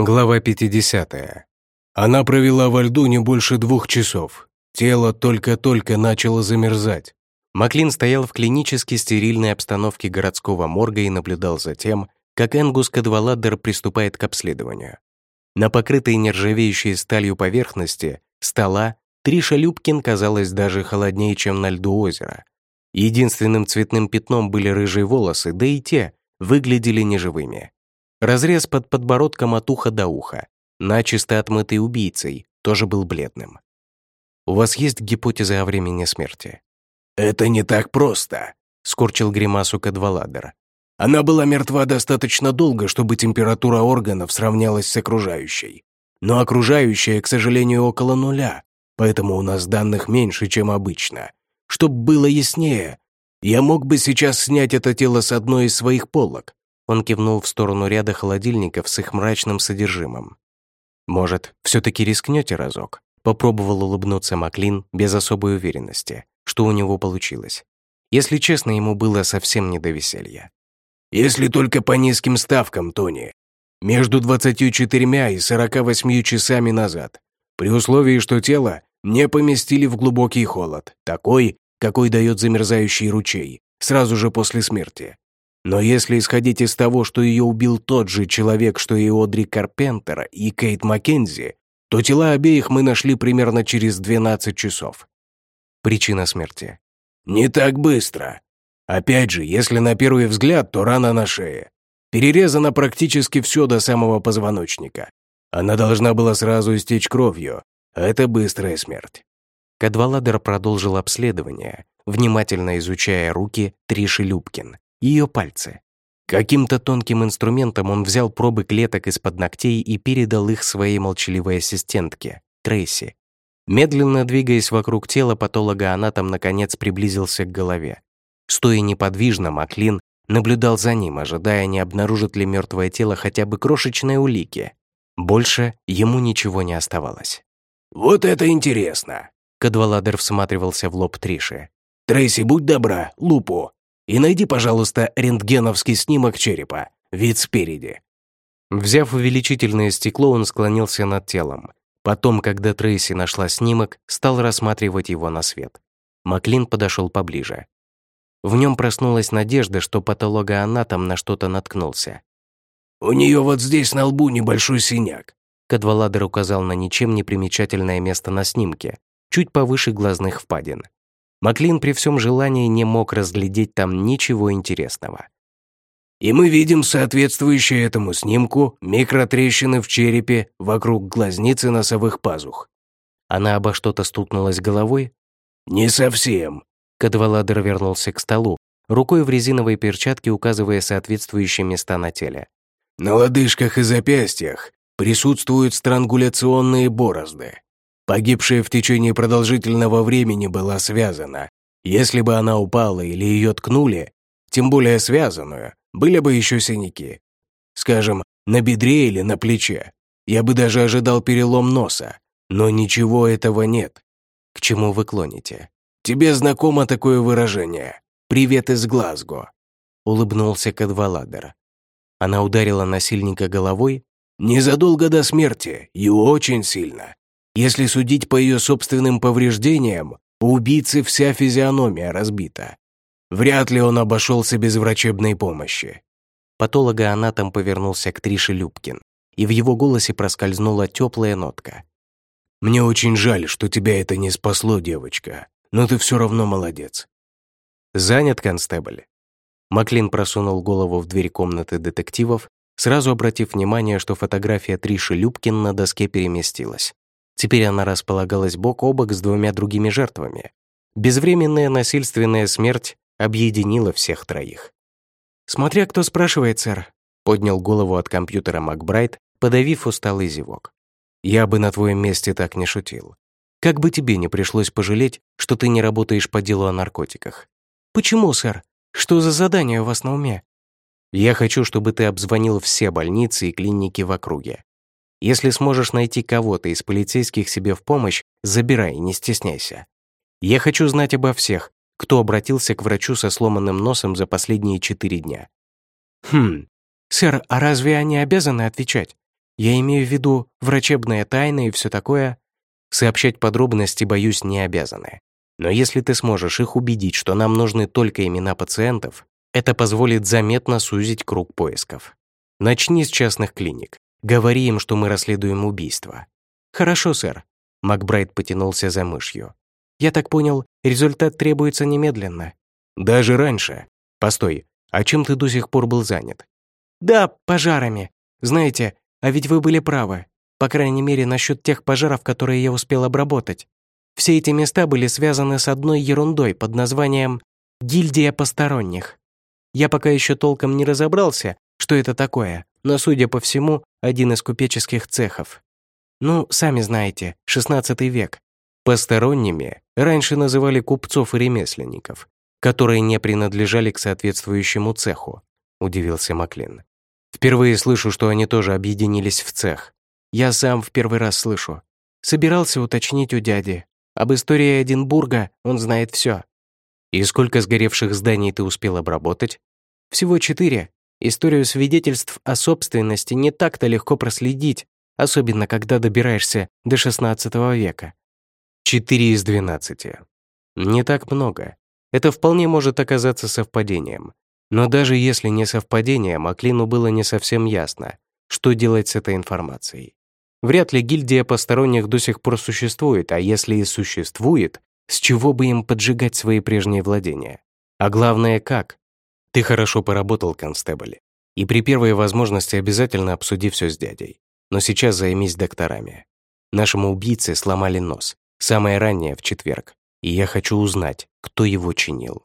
Глава 50. Она провела во льду не больше двух часов. Тело только-только начало замерзать. Маклин стоял в клинически стерильной обстановке городского морга и наблюдал за тем, как Энгус Кадваладер приступает к обследованию. На покрытой нержавеющей сталью поверхности стола Триша Любкин казалась даже холоднее, чем на льду озера. Единственным цветным пятном были рыжие волосы, да и те выглядели неживыми. Разрез под подбородком от уха до уха, начисто отмытый убийцей, тоже был бледным. «У вас есть гипотеза о времени смерти?» «Это не так просто», — скорчил гримасу Кадваладер. «Она была мертва достаточно долго, чтобы температура органов сравнялась с окружающей. Но окружающая, к сожалению, около нуля, поэтому у нас данных меньше, чем обычно. Чтоб было яснее, я мог бы сейчас снять это тело с одной из своих полок, он кивнул в сторону ряда холодильников с их мрачным содержимым. «Может, все-таки рискнете разок?» Попробовал улыбнуться Маклин без особой уверенности, что у него получилось. Если честно, ему было совсем не до веселья. «Если только по низким ставкам, Тони. Между 24 и 48 часами назад. При условии, что тело не поместили в глубокий холод, такой, какой дает замерзающий ручей, сразу же после смерти. Но если исходить из того, что ее убил тот же человек, что и Одри Карпентера и Кейт Маккензи, то тела обеих мы нашли примерно через 12 часов. Причина смерти. Не так быстро. Опять же, если на первый взгляд, то рана на шее. Перерезано практически все до самого позвоночника. Она должна была сразу истечь кровью, это быстрая смерть. Кадваладер продолжил обследование, внимательно изучая руки Триши Любкин, ее пальцы. Каким-то тонким инструментом он взял пробы клеток из-под ногтей и передал их своей молчаливой ассистентке, Трейси. Медленно двигаясь вокруг тела, патологоанатом наконец приблизился к голове. Стоя неподвижно, Маклин наблюдал за ним, ожидая, не обнаружит ли мертвое тело хотя бы крошечные улики. Больше ему ничего не оставалось. «Вот это интересно!» Кадваладер всматривался в лоб Триши. «Трейси, будь добра, лупу. И найди, пожалуйста, рентгеновский снимок черепа, вид спереди». Взяв увеличительное стекло, он склонился над телом. Потом, когда Трейси нашла снимок, стал рассматривать его на свет. Маклин подошел поближе. В нем проснулась надежда, что патологоанатом на что-то наткнулся. «У нее вот здесь на лбу небольшой синяк», Кадваладер указал на ничем не примечательное место на снимке, чуть повыше глазных впадин. Маклин при всем желании не мог разглядеть там ничего интересного. И мы видим соответствующие этому снимку микротрещины в черепе вокруг глазницы носовых пазух. Она обо что-то стукнулась головой? Не совсем. Кадваладер вернулся к столу, рукой в резиновой перчатке указывая соответствующие места на теле. На лодыжках и запястьях присутствуют странгуляционные борозды. Погибшая в течение продолжительного времени была связана. Если бы она упала или ее ткнули, тем более связанную, были бы еще синяки. Скажем, на бедре или на плече. Я бы даже ожидал перелом носа, но ничего этого нет. К чему вы клоните? Тебе знакомо такое выражение «Привет из Глазго», — улыбнулся Кадваладер. Она ударила насильника головой? Незадолго до смерти, и очень сильно. Если судить по ее собственным повреждениям, у убийцы вся физиономия разбита. Вряд ли он обошелся без врачебной помощи. Патологоанатом повернулся к Трише Любкин, и в его голосе проскользнула теплая нотка. «Мне очень жаль, что тебя это не спасло, девочка, но ты все равно молодец». «Занят, констебль?» Маклин просунул голову в дверь комнаты детективов, сразу обратив внимание, что фотография Триши Любкин на доске переместилась. Теперь она располагалась бок о бок с двумя другими жертвами. Безвременная насильственная смерть объединила всех троих. «Смотря кто спрашивает, сэр», — поднял голову от компьютера Макбрайт, подавив усталый зевок. «Я бы на твоем месте так не шутил. Как бы тебе не пришлось пожалеть, что ты не работаешь по делу о наркотиках». «Почему, сэр? Что за задание у вас на уме?» «Я хочу, чтобы ты обзвонил все больницы и клиники в округе. Если сможешь найти кого-то из полицейских себе в помощь, забирай, не стесняйся. Я хочу знать обо всех, кто обратился к врачу со сломанным носом за последние четыре дня. Хм, сэр, а разве они обязаны отвечать? Я имею в виду врачебная тайна и все такое. Сообщать подробности, боюсь, не обязаны. Но если ты сможешь их убедить, что нам нужны только имена пациентов, это позволит заметно сузить круг поисков. Начни с частных клиник. Говори им, что мы расследуем убийство. Хорошо, сэр. Макбрайт потянулся за мышью. Я так понял, результат требуется немедленно. Даже раньше. Постой, а чем ты до сих пор был занят? Да, пожарами. Знаете, а ведь вы были правы. По крайней мере, насчет тех пожаров, которые я успел обработать. Все эти места были связаны с одной ерундой под названием «Гильдия посторонних». Я пока еще толком не разобрался, что это такое, но, судя по всему, один из купеческих цехов. Ну, сами знаете, 16 век. Посторонними раньше называли купцов и ремесленников, которые не принадлежали к соответствующему цеху, удивился Маклин. Впервые слышу, что они тоже объединились в цех. Я сам в первый раз слышу. Собирался уточнить у дяди. Об истории Эдинбурга он знает все. И сколько сгоревших зданий ты успел обработать? Всего четыре. Историю свидетельств о собственности не так-то легко проследить, особенно когда добираешься до XVI века. Четыре из двенадцати. Не так много. Это вполне может оказаться совпадением. Но даже если не совпадение, Маклину было не совсем ясно, что делать с этой информацией. Вряд ли гильдия посторонних до сих пор существует, а если и существует, с чего бы им поджигать свои прежние владения? А главное, как? Ты хорошо поработал, констебль. И при первой возможности обязательно обсуди все с дядей. Но сейчас займись докторами. Нашему убийце сломали нос. Самое раннее в четверг. И я хочу узнать, кто его чинил.